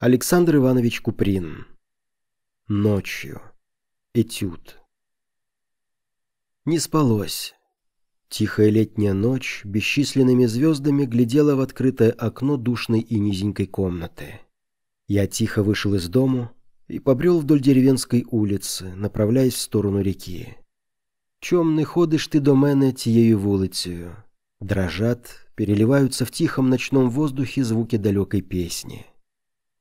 Александр Иванович Куприн. Ночью. Этюд. Не спалось. Тихая летняя ночь бесчисленными звездами глядела в открытое окно душной и низенькой комнаты. Я тихо вышел из дому и побрел вдоль деревенской улицы, направляясь в сторону реки. Чом не ходиш ти до мене тією вулицею? Дрожат, переливаются в тихом ночном воздухе звуки далекой песни.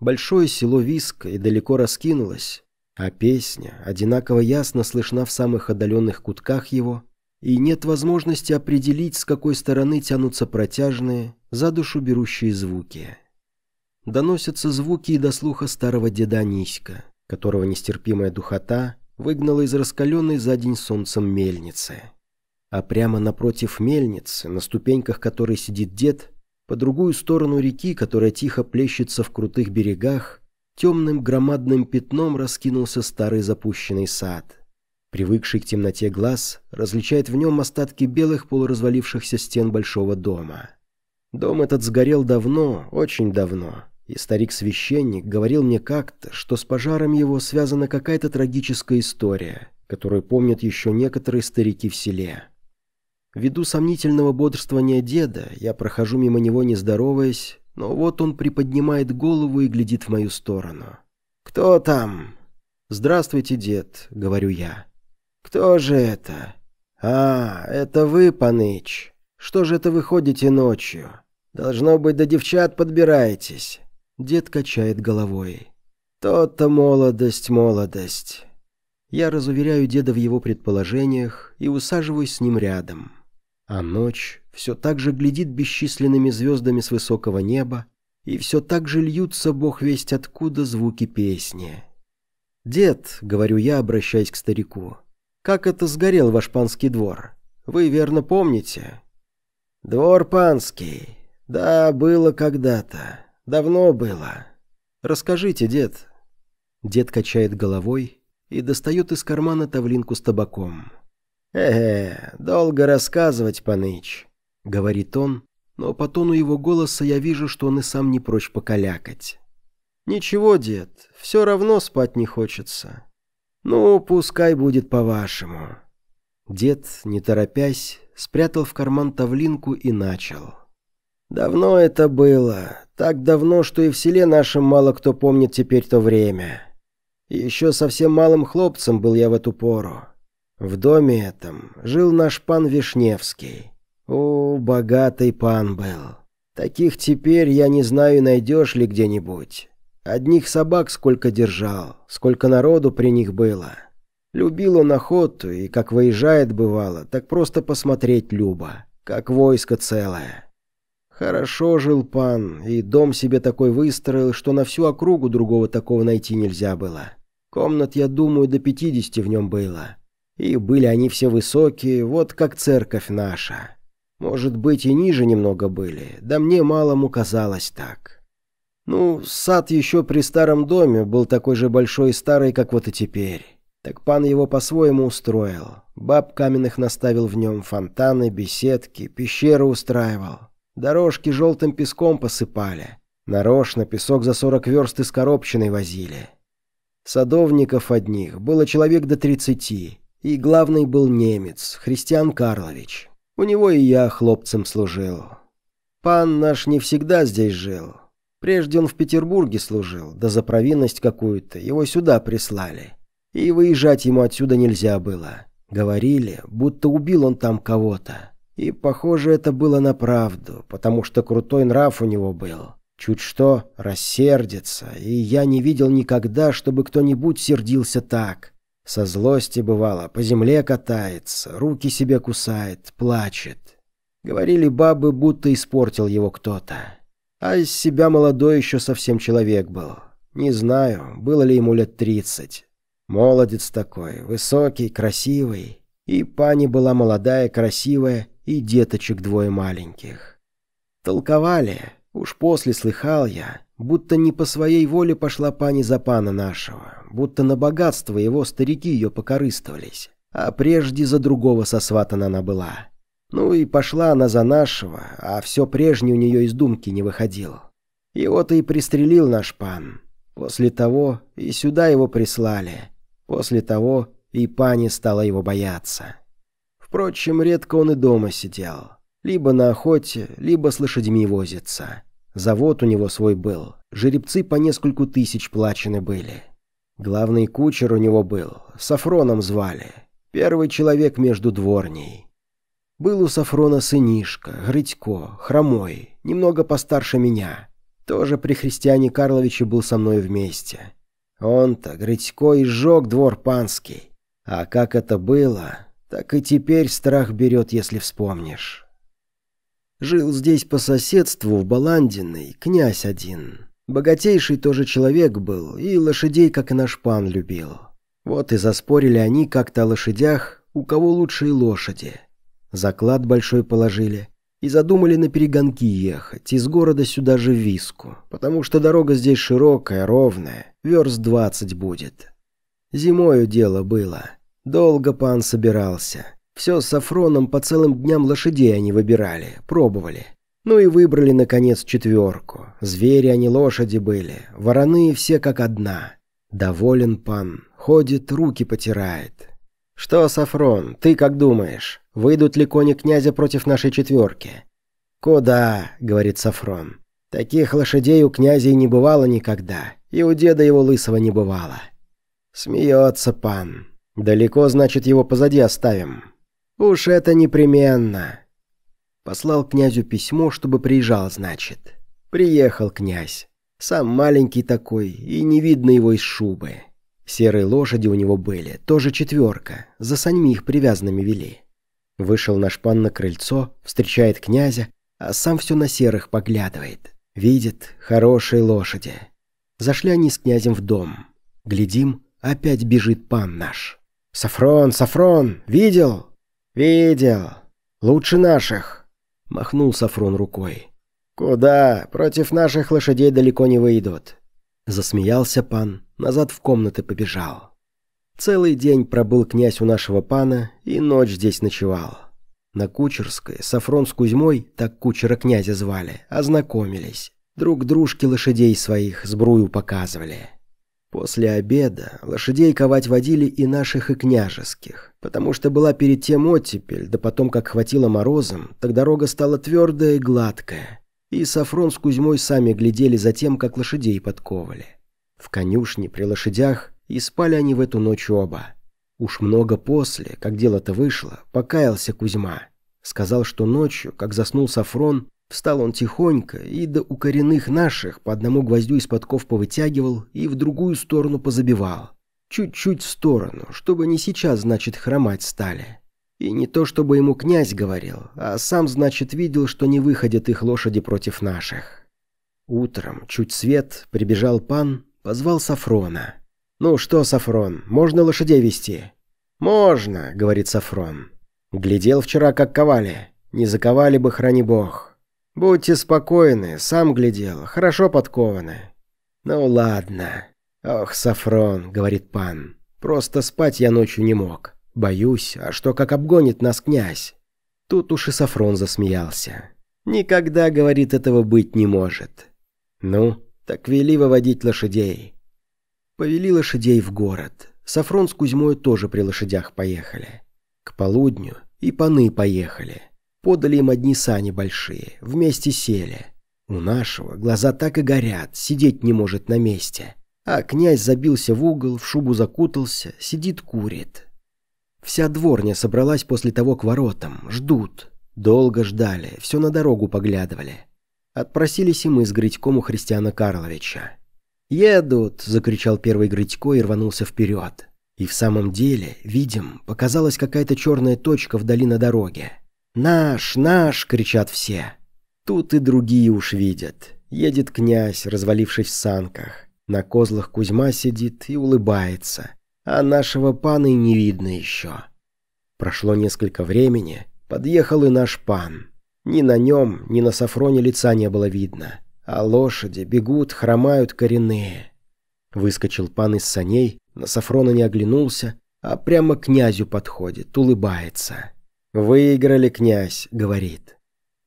Большое село Виска и далеко раскинулось, а песня одинаково ясно слышна в самых отдаленных кутках его, и нет возможности определить, с какой стороны тянутся протяжные, за душу берущие звуки. Доносятся звуки и до слуха старого деда Аниська, которого нестерпимая духота выгнала из раскаленной за день солнцем мельницы. А прямо напротив мельницы, на ступеньках которой сидит дед, по другую сторону реки, которая тихо плещется в крутых берегах, темным громадным пятном раскинулся старый запущенный сад. Привыкший к темноте глаз различает в нем остатки белых полуразвалившихся стен большого дома. Дом этот сгорел давно, очень давно, и старик-священник говорил мне как-то, что с пожаром его связана какая-то трагическая история, которую помнят еще некоторые старики в селе. Ввиду сомнительного бодрствования деда, я прохожу мимо него не здороваясь, но вот он приподнимает голову и глядит в мою сторону. «Кто там?» «Здравствуйте, дед», — говорю я. «Кто же это?» «А, это вы, Паныч. Что же это вы ходите ночью? Должно быть, до девчат подбираетесь». Дед качает головой. «То-то молодость, молодость». Я разуверяю деда в его предположениях и усаживаюсь с ним рядом. А ночь все так же глядит бесчисленными звездами с высокого неба, и все так же льются, бог весть откуда, звуки песни. «Дед», — говорю я, обращаясь к старику, — «как это сгорел ваш панский двор? Вы верно помните?» «Двор панский. Да, было когда-то. Давно было. Расскажите, дед». Дед качает головой и достает из кармана тавлинку с табаком. «Э, долго рассказывать, Паныч», — говорит он, но по тону его голоса я вижу, что он и сам не прочь покалякать. «Ничего, дед, все равно спать не хочется». «Ну, пускай будет по-вашему». Дед, не торопясь, спрятал в карман тавлинку и начал. «Давно это было, так давно, что и в селе нашем мало кто помнит теперь то время. Еще совсем малым хлопцем был я в эту пору. В доме этом жил наш пан Вишневский. О, богатый пан был. Таких теперь, я не знаю, найдешь ли где-нибудь. Одних собак сколько держал, сколько народу при них было. Любил он охоту, и как выезжает бывало, так просто посмотреть любо, как войско целое. Хорошо жил пан, и дом себе такой выстроил, что на всю округу другого такого найти нельзя было. Комнат, я думаю, до пятидесяти в нем было. И были они все высокие, вот как церковь наша. Может быть, и ниже немного были, да мне малому казалось так. Ну, сад еще при старом доме был такой же большой и старый, как вот и теперь. Так пан его по-своему устроил. Баб каменных наставил в нем, фонтаны, беседки, пещеры устраивал. Дорожки желтым песком посыпали. Нарочно песок за сорок верст из коробчиной возили. Садовников одних было человек до тридцати. И главный был немец, Христиан Карлович. У него и я хлопцем служил. Пан наш не всегда здесь жил. Прежде он в Петербурге служил, да за провинность какую-то его сюда прислали. И выезжать ему отсюда нельзя было. Говорили, будто убил он там кого-то. И, похоже, это было на правду, потому что крутой нрав у него был. Чуть что, рассердится, и я не видел никогда, чтобы кто-нибудь сердился так. Со злости, бывало, по земле катается, руки себе кусает, плачет. Говорили бабы, будто испортил его кто-то. А из себя молодой еще совсем человек был. Не знаю, было ли ему лет тридцать. Молодец такой, высокий, красивый. И пани была молодая, красивая, и деточек двое маленьких. Толковали, уж после слыхал я, Будто не по своей воле пошла пани за пана нашего, будто на богатство его старики ее покорыстовались, а прежде за другого сосватана она была. Ну и пошла она за нашего, а все прежнее у нее из думки не выходило. Его-то и пристрелил наш пан. После того и сюда его прислали. После того и пани стала его бояться. Впрочем, редко он и дома сидел. Либо на охоте, либо с лошадьми возится. Завод у него свой был. Жеребцы по нескольку тысяч плачены были. Главный кучер у него был. Сафроном звали. Первый человек между дворней. Был у Сафрона сынишка, Грытько, хромой, немного постарше меня. Тоже при христиане Карловиче был со мной вместе. Он-то, Грытько, изжег двор панский. А как это было, так и теперь страх берет, если вспомнишь. Жил здесь по соседству, в Баландиной, князь один. Богатейший тоже человек был, и лошадей, как и наш пан, любил. Вот и заспорили они как-то о лошадях, у кого лучшие лошади. Заклад большой положили и задумали на перегонки ехать, из города сюда же в Виску, потому что дорога здесь широкая, ровная, верст двадцать будет. Зимою дело было. Долго пан собирался. Все с Сафроном по целым дням лошадей они выбирали, пробовали. Ну и выбрали, наконец, четверку. Звери они лошади были, вороны все как одна. Доволен пан, ходит, руки потирает. «Что, Сафрон, ты как думаешь, выйдут ли кони князя против нашей четверки?» «Куда?» — говорит Сафрон. «Таких лошадей у князя не бывало никогда, и у деда его лысого не бывало». Смеется пан. «Далеко, значит, его позади оставим». «Уж это непременно». Послал князю письмо, чтобы приезжал, значит. Приехал князь. Сам маленький такой, и не видно его из шубы. Серые лошади у него были, тоже четверка, за саньми их привязанными вели. Вышел наш пан на крыльцо, встречает князя, а сам все на серых поглядывает. Видит, хорошие лошади. Зашли они с князем в дом. Глядим, опять бежит пан наш. «Сафрон, Сафрон, видел?» «Видел. Лучше наших», — махнул Сафрон рукой. «Куда? Против наших лошадей далеко не выйдут». Засмеялся пан, назад в комнаты побежал. Целый день пробыл князь у нашего пана и ночь здесь ночевал. На Кучерской Сафрон с Кузьмой, так кучера князя звали, ознакомились. Друг дружке лошадей своих сбрую показывали. После обеда лошадей ковать водили и наших, и княжеских, потому что была перед тем оттепель, да потом, как хватило морозом, так дорога стала твердая и гладкая, и Сафрон с Кузьмой сами глядели за тем, как лошадей подковали. В конюшне при лошадях и спали они в эту ночь оба. Уж много после, как дело-то вышло, покаялся Кузьма. Сказал, что ночью, как заснул Сафрон, Встал он тихонько и до у коренных наших по одному гвоздю из подков повытягивал и в другую сторону позабивал. Чуть-чуть в сторону, чтобы не сейчас, значит, хромать стали. И не то, чтобы ему князь говорил, а сам, значит, видел, что не выходят их лошади против наших. Утром, чуть свет, прибежал пан, позвал Сафрона. «Ну что, Сафрон, можно лошадей вести?» «Можно», — говорит Сафрон. «Глядел вчера, как ковали. Не заковали бы, храни бог. «Будьте спокойны, сам глядел, хорошо подкованы». «Ну ладно». «Ох, Сафрон», — говорит пан, — «просто спать я ночью не мог. Боюсь, а что как обгонит нас князь?» Тут уж и Сафрон засмеялся. «Никогда, — говорит, — этого быть не может». «Ну, так вели выводить лошадей». Повели лошадей в город. Сафрон с Кузьмой тоже при лошадях поехали. К полудню и паны поехали. Подали им одни сани большие, вместе сели. У нашего глаза так и горят, сидеть не может на месте. А князь забился в угол, в шубу закутался, сидит курит. Вся дворня собралась после того к воротам, ждут. Долго ждали, все на дорогу поглядывали. Отпросились и мы с Гритьком у Христиана Карловича. «Едут!» – закричал первый Гритько и рванулся вперед. И в самом деле, видим, показалась какая-то черная точка вдали на дороге. «Наш, наш!» — кричат все. Тут и другие уж видят. Едет князь, развалившись в санках. На козлах Кузьма сидит и улыбается. А нашего пана и не видно еще. Прошло несколько времени, подъехал и наш пан. Ни на нем, ни на Сафроне лица не было видно. А лошади бегут, хромают коренные. Выскочил пан из саней, на Сафрона не оглянулся, а прямо князю подходит, улыбается. «Выиграли, князь», — говорит.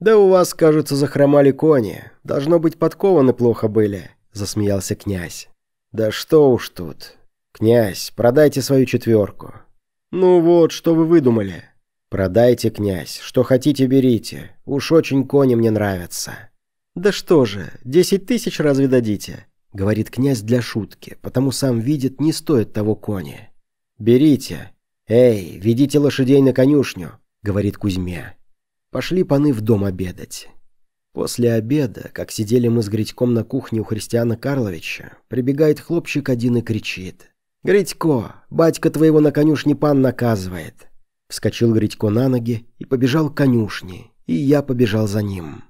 «Да у вас, кажется, захромали кони. Должно быть, подкованы плохо были», — засмеялся князь. Да что уж тут. Князь, продайте свою четверку. Ну вот, что вы выдумали? Продайте, князь, что хотите берите. Уж очень кони мне нравятся. Да что же, десять тысяч разве дадите? Говорит князь для шутки, потому сам видит, не стоит того кони. Берите. Эй, ведите лошадей на конюшню, говорит Кузьме. Пошли паны в дом обедать. После обеда, как сидели мы с Гритьком на кухне у Христиана Карловича, прибегает хлопчик один и кричит. «Гритько, батька твоего на конюшне пан наказывает!» Вскочил Гритько на ноги и побежал к конюшне, и я побежал за ним.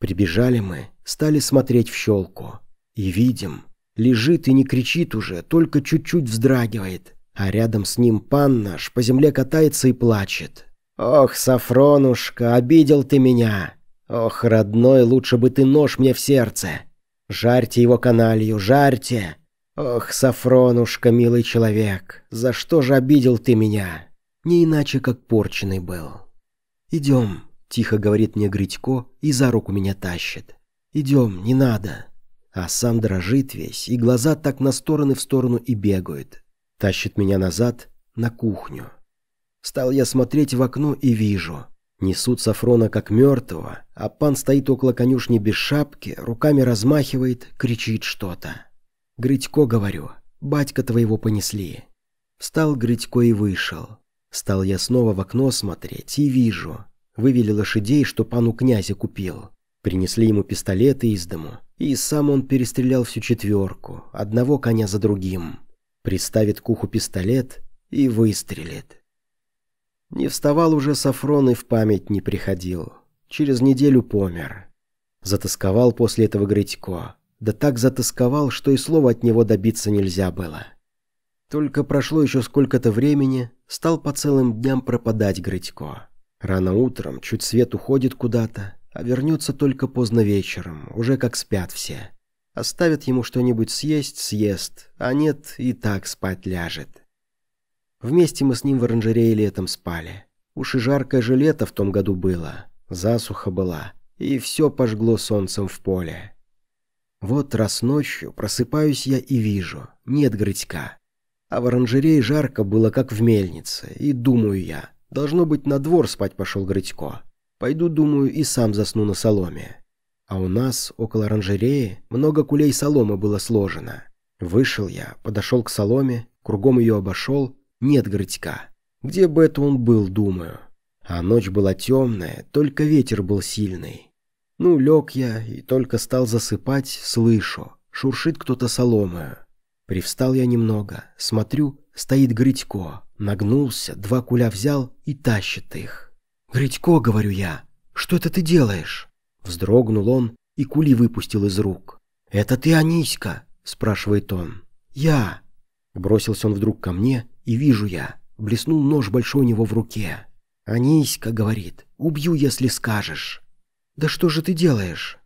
Прибежали мы, стали смотреть в щелку. И видим, лежит и не кричит уже, только чуть-чуть вздрагивает, а рядом с ним пан наш по земле катается и плачет. «Ох, Сафронушка, обидел ты меня! Ох, родной, лучше бы ты нож мне в сердце! Жарьте его каналью, жарьте! Ох, Сафронушка, милый человек, за что же обидел ты меня? Не иначе, как порченый был. Идем, тихо говорит мне Гритько и за руку меня тащит. Идем, не надо. А сам дрожит весь, и глаза так на стороны в сторону и бегают. Тащит меня назад на кухню. Стал я смотреть в окно и вижу. Несут Сафрона как мертвого, а пан стоит около конюшни без шапки, руками размахивает, кричит что-то. «Гритько, говорю, батька твоего понесли». Встал Гритько и вышел. Стал я снова в окно смотреть и вижу. Вывели лошадей, что пану князя купил. Принесли ему пистолеты из дому, и сам он перестрелял всю четверку, одного коня за другим. Приставит к уху пистолет и выстрелит. Не вставал уже Сафрон и в память не приходил. Через неделю помер. Затасковал после этого Гритько. Да так затасковал, что и слова от него добиться нельзя было. Только прошло еще сколько-то времени, стал по целым дням пропадать Гритько. Рано утром, чуть свет уходит куда-то, а вернется только поздно вечером, уже как спят все. Оставят ему что-нибудь съесть – съест, а нет – и так спать ляжет. Вместе мы с ним в оранжерее летом спали. Уж и жаркое же лето в том году было. Засуха была. И все пожгло солнцем в поле. Вот раз ночью просыпаюсь я и вижу. Нет Грытька. А в оранжерее жарко было, как в мельнице. И думаю я. Должно быть, на двор спать пошел Грытько. Пойду, думаю, и сам засну на соломе. А у нас, около оранжереи, много кулей соломы было сложено. Вышел я, подошел к соломе, кругом ее обошел, нет Грытька. Где бы это он был, думаю. А ночь была темная, только ветер был сильный. Ну, лег я и только стал засыпать, слышу. Шуршит кто-то соломою. Привстал я немного, смотрю, стоит Гритько. Нагнулся, два куля взял и тащит их. «Гритько», — говорю я, — «что это ты делаешь?» Вздрогнул он и кули выпустил из рук. «Это ты, Аниська?» — спрашивает он. «Я». Бросился он вдруг ко мне и вижу я, блеснул нож большой у него в руке. «Аниська», — говорит, — «убью, если скажешь». «Да что же ты делаешь?»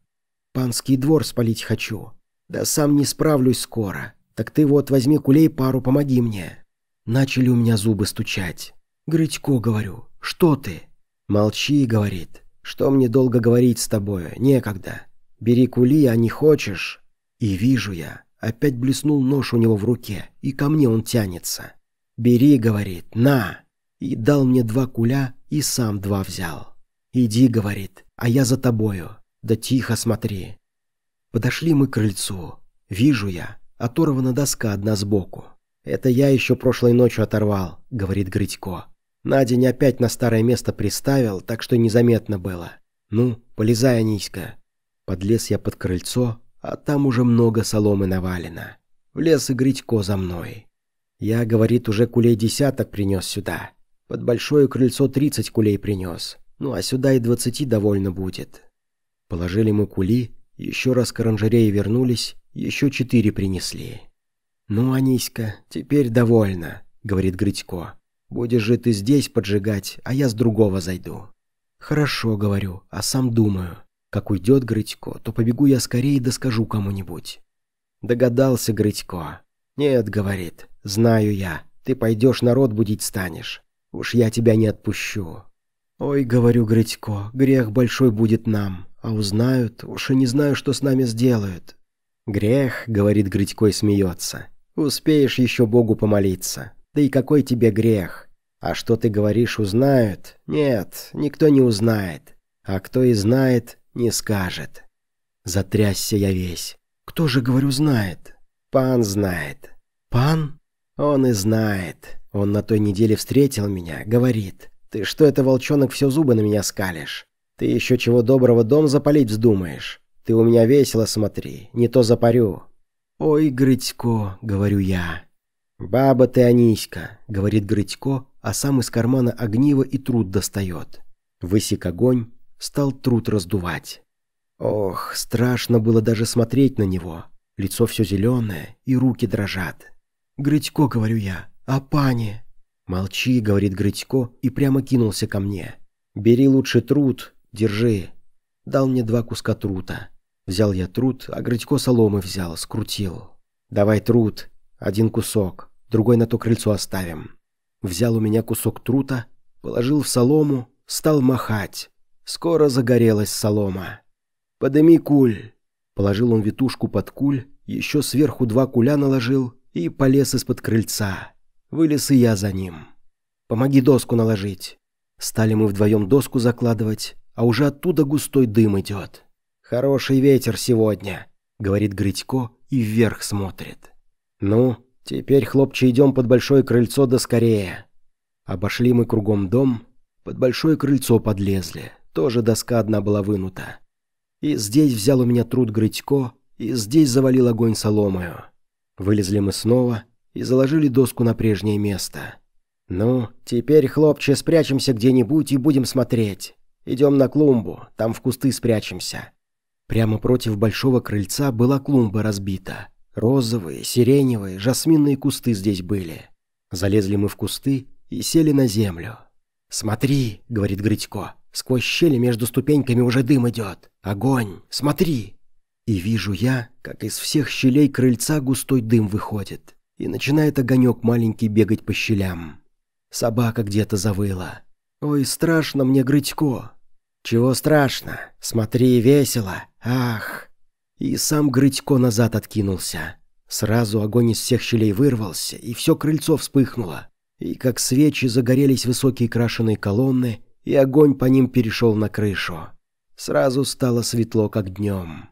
«Панский двор спалить хочу. Да сам не справлюсь скоро. Так ты вот возьми кулей пару, помоги мне». Начали у меня зубы стучать. «Гритько», — говорю, — «что ты?» «Молчи», — говорит, — «что мне долго говорить с тобою, некогда. Бери кули, а не хочешь». И вижу я, опять блеснул нож у него в руке, и ко мне он тянется. «Бери», — говорит, — «на». И дал мне два куля, и сам два взял. «Иди», — говорит, — «а я за тобою. Да тихо смотри». Подошли мы к крыльцу. Вижу я, оторвана доска одна сбоку. «Это я еще прошлой ночью оторвал», — говорит Гритько. На день опять на старое место приставил, так что незаметно было. «Ну, полезай, Аниська». Подлез я под крыльцо, а там уже много соломы навалено. Влез и Гритько за мной. Я, говорит, уже кулей десяток принес сюда. Под большое крыльцо тридцать кулей принес. Ну, а сюда и двадцати довольно будет. Положили мы кули, еще раз к оранжерее вернулись, еще четыре принесли. «Ну, Аниська, теперь довольно», — говорит Гритько. «Будешь же ты здесь поджигать, а я с другого зайду». «Хорошо», — говорю, а сам думаю. Как уйдет Гритько, то побегу я скорее и доскажу кому-нибудь. Догадался Гритько. «Нет», — говорит, Знаю я, ты пойдешь народ будить станешь. Уж я тебя не отпущу. Ой, говорю, Гритько, грех большой будет нам. А узнают, уж и не знаю, что с нами сделают. «Грех», — говорит Гритько и смеется. «Успеешь еще Богу помолиться. Да и какой тебе грех? А что ты говоришь, узнают? Нет, никто не узнает. А кто и знает, не скажет». Затрясся я весь. «Кто же, говорю, знает?» «Пан знает». «Пан?» «Он и знает. Он на той неделе встретил меня, говорит. Ты что это, волчонок, все зубы на меня скалишь? Ты еще чего доброго дом запалить вздумаешь? Ты у меня весело смотри, не то запарю». «Ой, Грытько», — говорю я. «Баба ты, Аниська», — говорит Грытько, а сам из кармана огниво и труд достает. Высек огонь, стал труд раздувать. Ох, страшно было даже смотреть на него. Лицо все зеленое, и руки дрожат. «Грытько», — говорю я, — «а пани?» «Молчи», — говорит Грытько, и прямо кинулся ко мне. «Бери лучше труд, держи». Дал мне два куска трута. Взял я труд, а Грытько соломы взял, скрутил. «Давай труд, один кусок, другой на то крыльцо оставим». Взял у меня кусок трута, положил в солому, стал махать. Скоро загорелась солома. «Подыми куль!» Положил он витушку под куль, еще сверху два куля наложил и полез из-под крыльца. Вылез и я за ним. «Помоги доску наложить». Стали мы вдвоем доску закладывать, а уже оттуда густой дым идет. «Хороший ветер сегодня», — говорит Гритько и вверх смотрит. «Ну, теперь, хлопче, идем под большое крыльцо да скорее». Обошли мы кругом дом, под большое крыльцо подлезли, тоже доска одна была вынута. И здесь взял у меня труд Гритько, и здесь завалил огонь соломою. Вылезли мы снова и заложили доску на прежнее место. «Ну, теперь, хлопче, спрячемся где-нибудь и будем смотреть. Идем на клумбу, там в кусты спрячемся». Прямо против большого крыльца была клумба разбита. Розовые, сиреневые, жасминные кусты здесь были. Залезли мы в кусты и сели на землю. «Смотри», — говорит Гритько, — «сквозь щели между ступеньками уже дым идет. Огонь! Смотри!» И вижу я, как из всех щелей крыльца густой дым выходит, и начинает огонек маленький бегать по щелям. Собака где-то завыла. «Ой, страшно мне, Грытько!» «Чего страшно? Смотри, весело! Ах!» И сам Грытько назад откинулся. Сразу огонь из всех щелей вырвался, и все крыльцо вспыхнуло. И как свечи загорелись высокие крашеные колонны, и огонь по ним перешел на крышу. Сразу стало светло, как днем.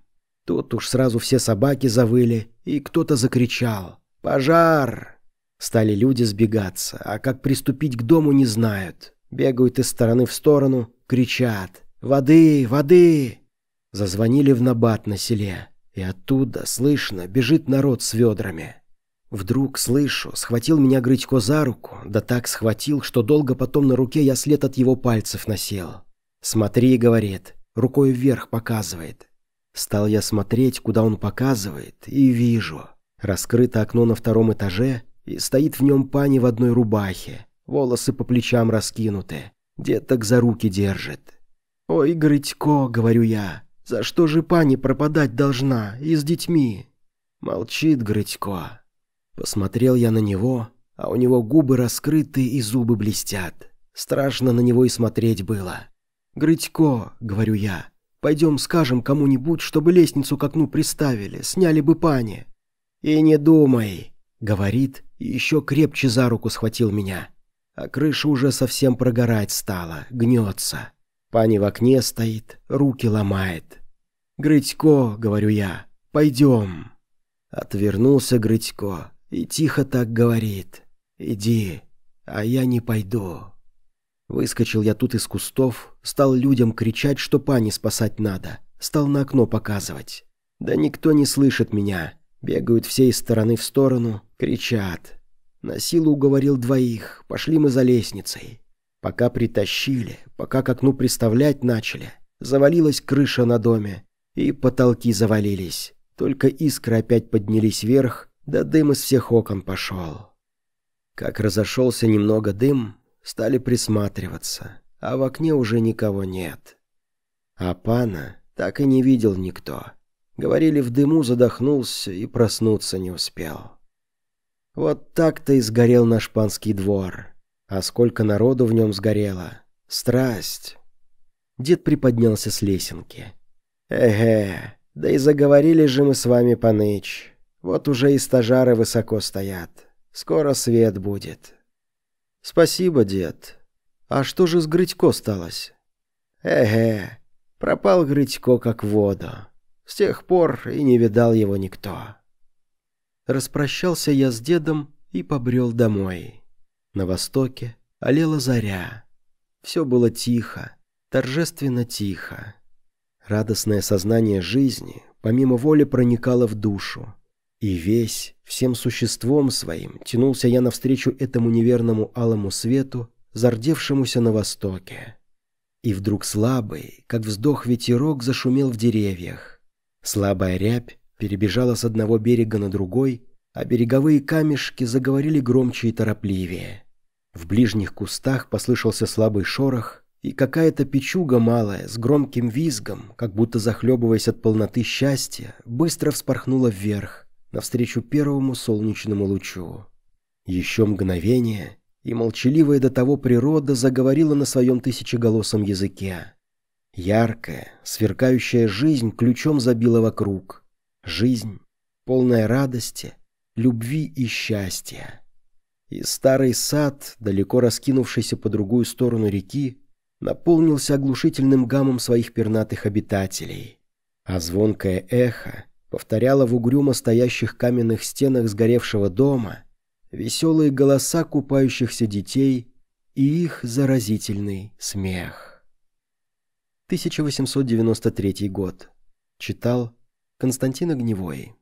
Тут уж сразу все собаки завыли, и кто-то закричал «Пожар!». Стали люди сбегаться, а как приступить к дому не знают. Бегают из стороны в сторону, кричат «Воды! Воды!». Зазвонили в набат на селе, и оттуда, слышно, бежит народ с ведрами. Вдруг, слышу, схватил меня Грытько за руку, да так схватил, что долго потом на руке я след от его пальцев носил. «Смотри», — говорит, рукой вверх показывает. Стал я смотреть, куда он показывает, и вижу. Раскрыто окно на втором этаже, и стоит в нем пани в одной рубахе, волосы по плечам раскинуты, деток за руки держит. «Ой, Грытько», — говорю я, — «за что же пани пропадать должна, и с детьми?» Молчит Грытько. Посмотрел я на него, а у него губы раскрыты и зубы блестят. Страшно на него и смотреть было. «Грытько», — говорю я, — Пойдем скажем кому-нибудь, чтобы лестницу к окну приставили, сняли бы пани». «И не думай», — говорит, и еще крепче за руку схватил меня. А крыша уже совсем прогорать стала, гнется. Пани в окне стоит, руки ломает. «Грытько», — говорю я, — «пойдем». Отвернулся Грытько и тихо так говорит. «Иди, а я не пойду». Выскочил я тут из кустов, стал людям кричать, что пани спасать надо, стал на окно показывать. Да никто не слышит меня, бегают все из стороны в сторону, кричат. На силу уговорил двоих, пошли мы за лестницей. Пока притащили, пока к окну приставлять начали, завалилась крыша на доме, и потолки завалились. Только искры опять поднялись вверх, да дым из всех окон пошел. Как разошелся немного дым, Стали присматриваться, а в окне уже никого нет. А пана так и не видел никто. Говорили, в дыму задохнулся и проснуться не успел. Вот так-то и сгорел наш панский двор. А сколько народу в нем сгорело. Страсть. Дед приподнялся с лесенки. «Эге, Да и заговорили же мы с вами поныч. Вот уже и стажары высоко стоят. Скоро свет будет. Спасибо, дед. А что же с Грытько сталось? Эге, пропал Грытько как в воду. С тех пор и не видал его никто. Распрощался я с дедом и побрел домой. На востоке олела заря. Все было тихо, торжественно тихо. Радостное сознание жизни помимо воли проникало в душу. И весь, всем существом своим, тянулся я навстречу этому неверному алому свету, зардевшемуся на востоке. И вдруг слабый, как вздох ветерок, зашумел в деревьях. Слабая рябь перебежала с одного берега на другой, а береговые камешки заговорили громче и торопливее. В ближних кустах послышался слабый шорох, и какая-то печуга малая, с громким визгом, как будто захлебываясь от полноты счастья, быстро вспорхнула вверх, навстречу первому солнечному лучу. Еще мгновение, и молчаливая до того природа заговорила на своем тысячеголосом языке. Яркая, сверкающая жизнь ключом забила вокруг. Жизнь, полная радости, любви и счастья. И старый сад, далеко раскинувшийся по другую сторону реки, наполнился оглушительным гамом своих пернатых обитателей, а звонкое эхо повторяло в угрюмо стоящих каменных стенах сгоревшего дома веселые голоса купающихся детей и их заразительный смех. 1893 год. Читал Константин Огневой.